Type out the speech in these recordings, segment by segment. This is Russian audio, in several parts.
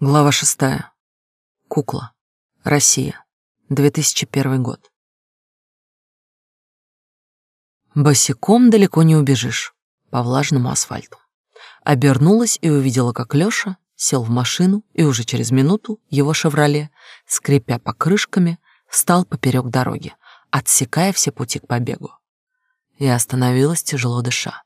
Глава шестая. Кукла. Россия. 2001 год. Босиком далеко не убежишь по влажному асфальту. Обернулась и увидела, как Лёша сел в машину, и уже через минуту его «Шевроле», скрипя покрышками, встал поперек дороги, отсекая все пути к побегу. Я остановилась, тяжело дыша.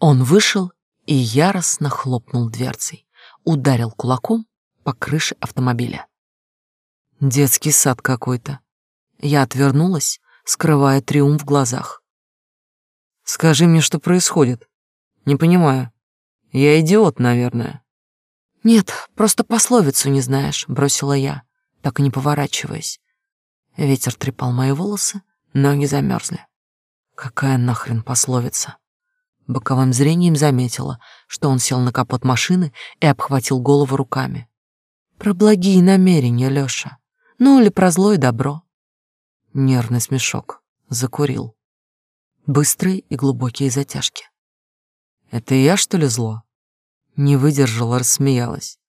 Он вышел и яростно хлопнул дверцей, ударил кулаком по крыше автомобиля. Детский сад какой-то. Я отвернулась, скрывая триумф в глазах. Скажи мне, что происходит. Не понимаю. Я идиот, наверное. Нет, просто пословицу не знаешь, бросила я, так и не поворачиваясь. Ветер трепал мои волосы, ноги замерзли. Какая нахрен пословица? Боковым зрением заметила, что он сел на капот машины и обхватил голову руками. Про благие намерения, Лёша. Ну или про злое добро. Нервный смешок. Закурил. Быстрые и глубокие затяжки. Это я, что ли, зло? Не выдержала, рассмеялась.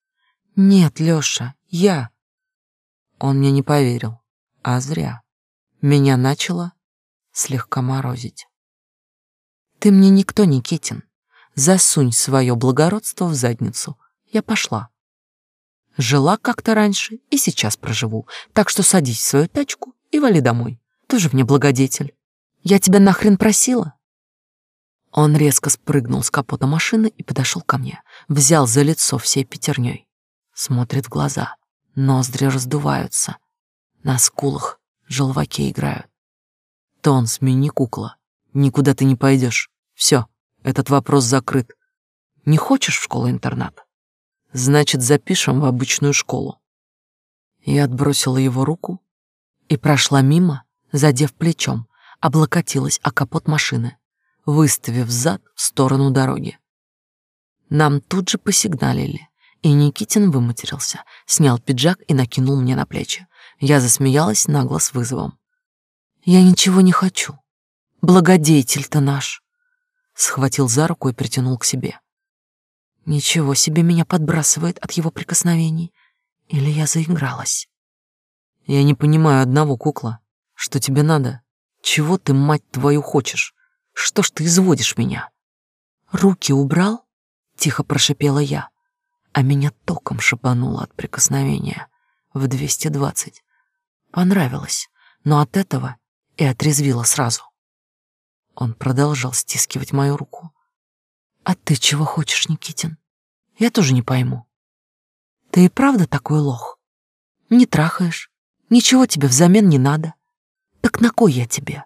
Нет, Лёша, я. Он мне не поверил. А зря. Меня начало слегка морозить. Ты мне никто, Никитин. Засунь свое благородство в задницу. Я пошла. Жила как-то раньше и сейчас проживу, так что садись в свою тачку и вали домой. Тоже мне благодетель. Я тебя нахрен просила?» Он резко спрыгнул с капота машины и подошел ко мне, взял за лицо всей пятерней. Смотрит в глаза, ноздри раздуваются, на скулах желваки играют. Тон, смени кукла, никуда ты не пойдешь. Все, этот вопрос закрыт. Не хочешь в школу-интернат? Значит, запишем в обычную школу. Я отбросила его руку и прошла мимо, задев плечом, облокотилась о капот машины, выставив зад в сторону дороги. Нам тут же посигналили, и Никитин выматерился, снял пиджак и накинул мне на плечи. Я засмеялась нагло с вызовом. «Я ничего не хочу. Благодетель-то наш!» Схватил за руку и притянул к себе. Ничего себе меня подбрасывает от его прикосновений. Или я заигралась? Я не понимаю одного, кукла. Что тебе надо? Чего ты, мать твою, хочешь? Что ж ты изводишь меня? Руки убрал? Тихо прошипела я, а меня током шибануло от прикосновения в 220. Понравилось, но от этого и отрезвило сразу. Он продолжал стискивать мою руку. А ты чего хочешь, Никитин? Я тоже не пойму. Ты и правда такой лох? Не трахаешь, ничего тебе взамен не надо. Так на кой я тебе?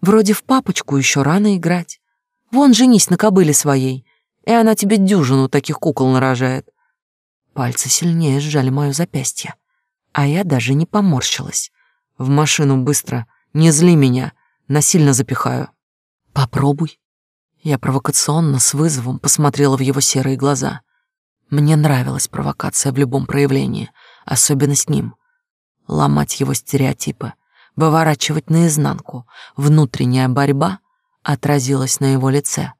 Вроде в папочку еще рано играть. Вон женись на кобыле своей, и она тебе дюжину таких кукол нарожает. Пальцы сильнее сжали мое запястье, а я даже не поморщилась. В машину быстро, не зли меня, насильно запихаю. Попробуй. Я провокационно с вызовом посмотрела в его серые глаза. Мне нравилась провокация в любом проявлении, особенно с ним. Ломать его стереотипы, выворачивать наизнанку. Внутренняя борьба отразилась на его лице.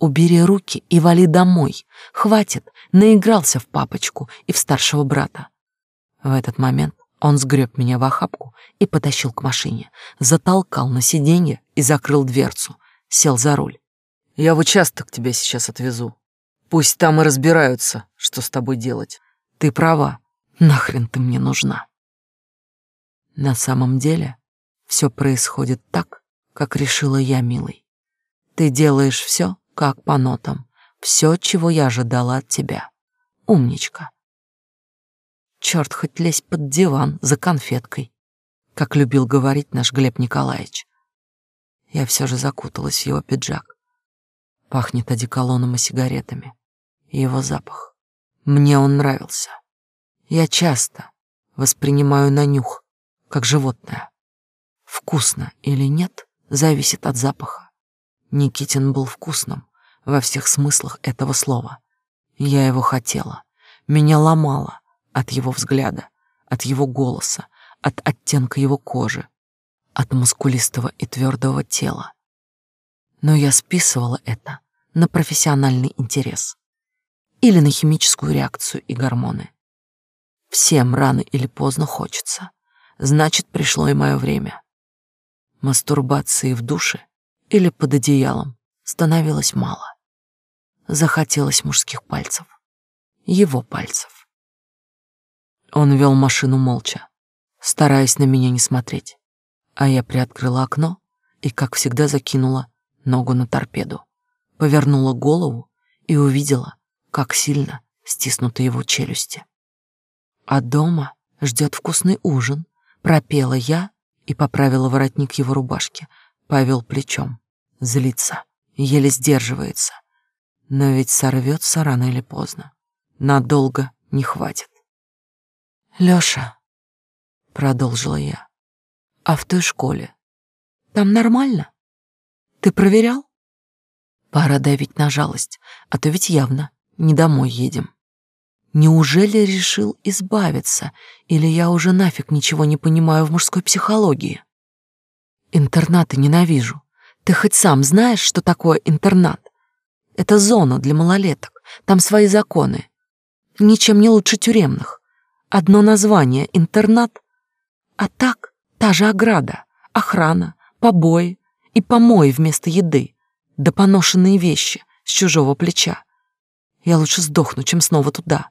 «Убери руки и вали домой. Хватит, наигрался в папочку и в старшего брата». В этот момент он сгреб меня в охапку и потащил к машине, затолкал на сиденье и закрыл дверцу сел за руль. «Я в участок тебя сейчас отвезу. Пусть там и разбираются, что с тобой делать. Ты права, нахрен ты мне нужна». На самом деле все происходит так, как решила я, милый. Ты делаешь все, как по нотам, все, чего я ожидала от тебя. Умничка. Черт, хоть лезь под диван за конфеткой, как любил говорить наш Глеб Николаевич. Я все же закуталась в его пиджак. Пахнет одеколоном и сигаретами. его запах. Мне он нравился. Я часто воспринимаю на нюх, как животное. Вкусно или нет, зависит от запаха. Никитин был вкусным во всех смыслах этого слова. Я его хотела. Меня ломало от его взгляда, от его голоса, от оттенка его кожи, от мускулистого и твердого тела. Но я списывала это на профессиональный интерес или на химическую реакцию и гормоны. Всем рано или поздно хочется. Значит, пришло и мое время. Мастурбации в душе или под одеялом становилось мало. Захотелось мужских пальцев. Его пальцев. Он вел машину молча, стараясь на меня не смотреть, а я приоткрыла окно и, как всегда, закинула ногу на торпеду, повернула голову и увидела, как сильно стиснуты его челюсти. А дома ждет вкусный ужин, пропела я и поправила воротник его рубашки, повел плечом. Злится, еле сдерживается. Но ведь сорвется рано или поздно. Надолго не хватит. Лёша, продолжила я, а в той школе там нормально? Ты проверял? Пора давить на жалость, а то ведь явно не домой едем. Неужели решил избавиться, или я уже нафиг ничего не понимаю в мужской психологии? Интернаты ненавижу. Ты хоть сам знаешь, что такое интернат? Это зона для малолеток, там свои законы. Ничем не лучше тюремных. Одно название — интернат, а так та же ограда, охрана, побои и помои вместо еды, да поношенные вещи с чужого плеча. Я лучше сдохну, чем снова туда.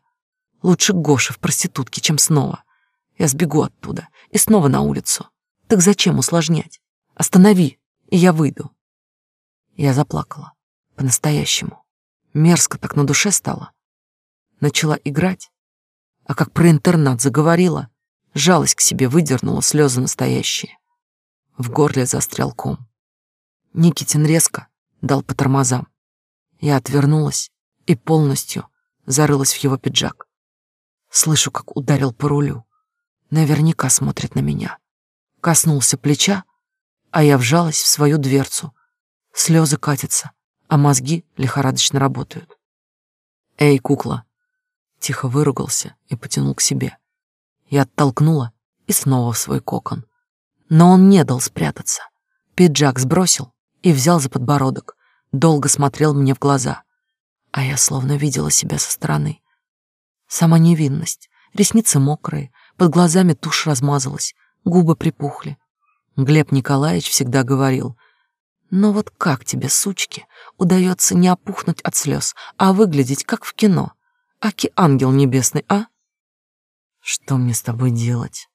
Лучше Гоша в проститутке, чем снова. Я сбегу оттуда и снова на улицу. Так зачем усложнять? Останови, и я выйду. Я заплакала. По-настоящему. Мерзко так на душе стало. Начала играть. А как про интернат заговорила, жалость к себе выдернула слезы настоящие. В горле застрял ком. Никитин резко дал по тормозам. Я отвернулась и полностью зарылась в его пиджак. Слышу, как ударил по рулю. Наверняка смотрит на меня. Коснулся плеча, а я вжалась в свою дверцу. Слезы катятся, а мозги лихорадочно работают. «Эй, кукла!» Тихо выругался и потянул к себе. Я оттолкнула и снова в свой кокон. Но он не дал спрятаться. Пиджак сбросил и взял за подбородок. Долго смотрел мне в глаза. А я словно видела себя со стороны. Сама невинность, ресницы мокрые, под глазами тушь размазалась, губы припухли. Глеб Николаевич всегда говорил, «Но вот как тебе, сучки, удается не опухнуть от слез, а выглядеть как в кино? Аки ангел небесный, а?» «Что мне с тобой делать?»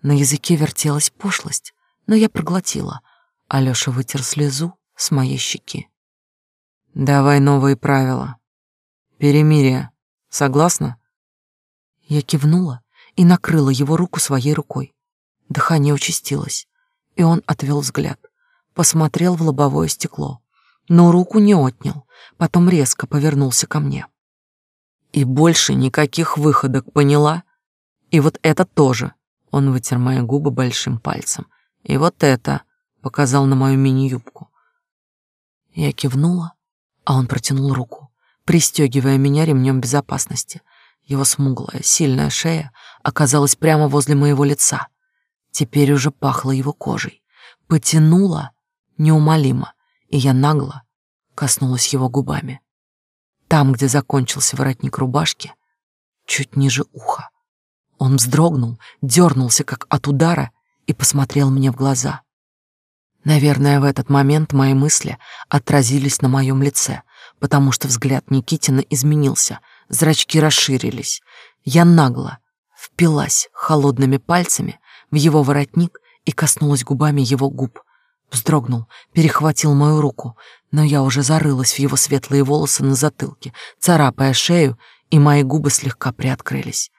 На языке вертелась пошлость, но я проглотила. Алёша вытер слезу с моей щеки. «Давай новые правила. Перемирие. Согласна?» Я кивнула и накрыла его руку своей рукой. Дыхание участилось, и он отвел взгляд, посмотрел в лобовое стекло, но руку не отнял, потом резко повернулся ко мне. «И больше никаких выходок, поняла? И вот это тоже!» Он вытер мои губы большим пальцем. «И вот это!» — показал на мою мини-юбку. Я кивнула, а он протянул руку пристегивая меня ремнем безопасности. Его смуглая, сильная шея оказалась прямо возле моего лица. Теперь уже пахло его кожей. Потянула неумолимо, и я нагло коснулась его губами. Там, где закончился воротник рубашки, чуть ниже уха. Он вздрогнул, дернулся, как от удара, и посмотрел мне в глаза. Наверное, в этот момент мои мысли отразились на моем лице — потому что взгляд Никитина изменился, зрачки расширились. Я нагло впилась холодными пальцами в его воротник и коснулась губами его губ. Вздрогнул, перехватил мою руку, но я уже зарылась в его светлые волосы на затылке, царапая шею, и мои губы слегка приоткрылись.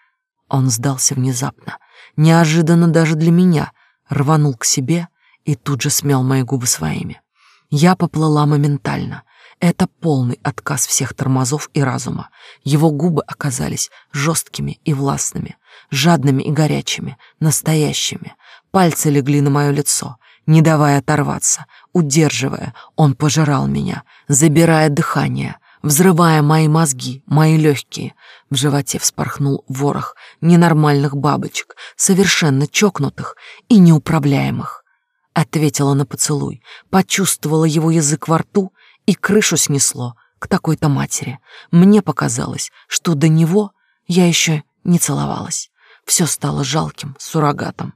Он сдался внезапно, неожиданно даже для меня, рванул к себе и тут же смял мои губы своими. Я поплыла моментально — это полный отказ всех тормозов и разума. Его губы оказались жесткими и властными, жадными и горячими, настоящими. Пальцы легли на мое лицо, не давая оторваться, удерживая, он пожирал меня, забирая дыхание, взрывая мои мозги, мои легкие. В животе вспорхнул ворох ненормальных бабочек, совершенно чокнутых и неуправляемых. Ответила на поцелуй, почувствовала его язык во рту и крышу снесло к такой-то матери. Мне показалось, что до него я еще не целовалась. Все стало жалким, суррогатом.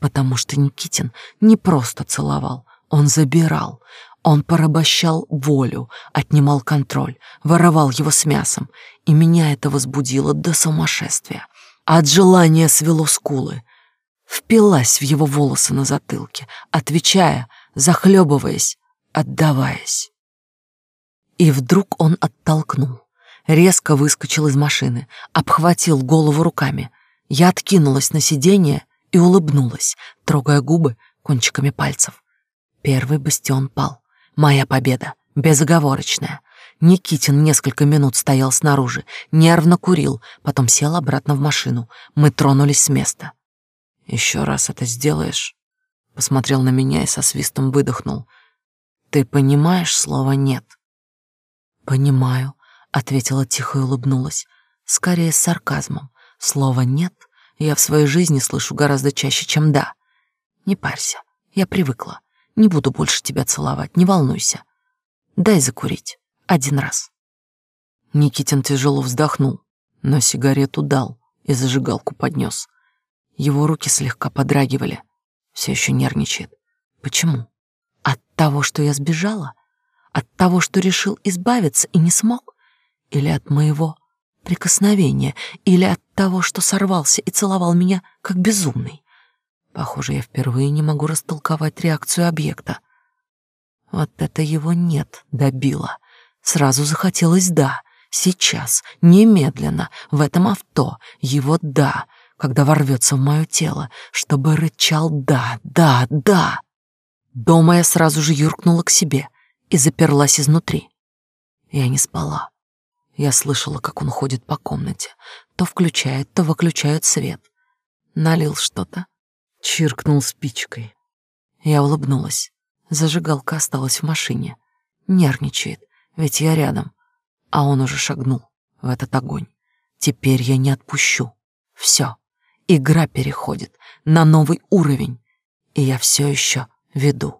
Потому что Никитин не просто целовал, он забирал. Он порабощал волю, отнимал контроль, воровал его с мясом, и меня это возбудило до сумасшествия. От желания свело скулы. Впилась в его волосы на затылке, отвечая, захлебываясь, отдаваясь. И вдруг он оттолкнул. Резко выскочил из машины, обхватил голову руками. Я откинулась на сиденье и улыбнулась, трогая губы кончиками пальцев. Первый бастион пал. Моя победа, безоговорочная. Никитин несколько минут стоял снаружи, нервно курил, потом сел обратно в машину. Мы тронулись с места. «Еще раз это сделаешь?» Посмотрел на меня и со свистом выдохнул. «Ты понимаешь слово «нет»?» «Понимаю», — ответила тихо и улыбнулась. Скорее с сарказмом. Слово «нет» я в своей жизни слышу гораздо чаще, чем «да». Не парься, я привыкла. Не буду больше тебя целовать, не волнуйся. Дай закурить. Один раз. Никитин тяжело вздохнул, но сигарету дал и зажигалку поднес. Его руки слегка подрагивали. Все еще нервничает. Почему? От того, что я сбежала? От того, что решил избавиться и не смог? Или от моего прикосновения? Или от того, что сорвался и целовал меня, как безумный? Похоже, я впервые не могу растолковать реакцию объекта. Вот это его нет добило. Сразу захотелось «да», сейчас, немедленно, в этом авто, его «да», когда ворвется в мое тело, чтобы рычал «да, да, да». Дома я сразу же юркнула к себе и заперлась изнутри. Я не спала. Я слышала, как он ходит по комнате, то включает, то выключает свет. Налил что-то, Чиркнул спичкой. Я улыбнулась. Зажигалка осталась в машине. Нервничает, ведь я рядом. А он уже шагнул в этот огонь. Теперь я не отпущу. Все. Игра переходит на новый уровень. И я все еще веду.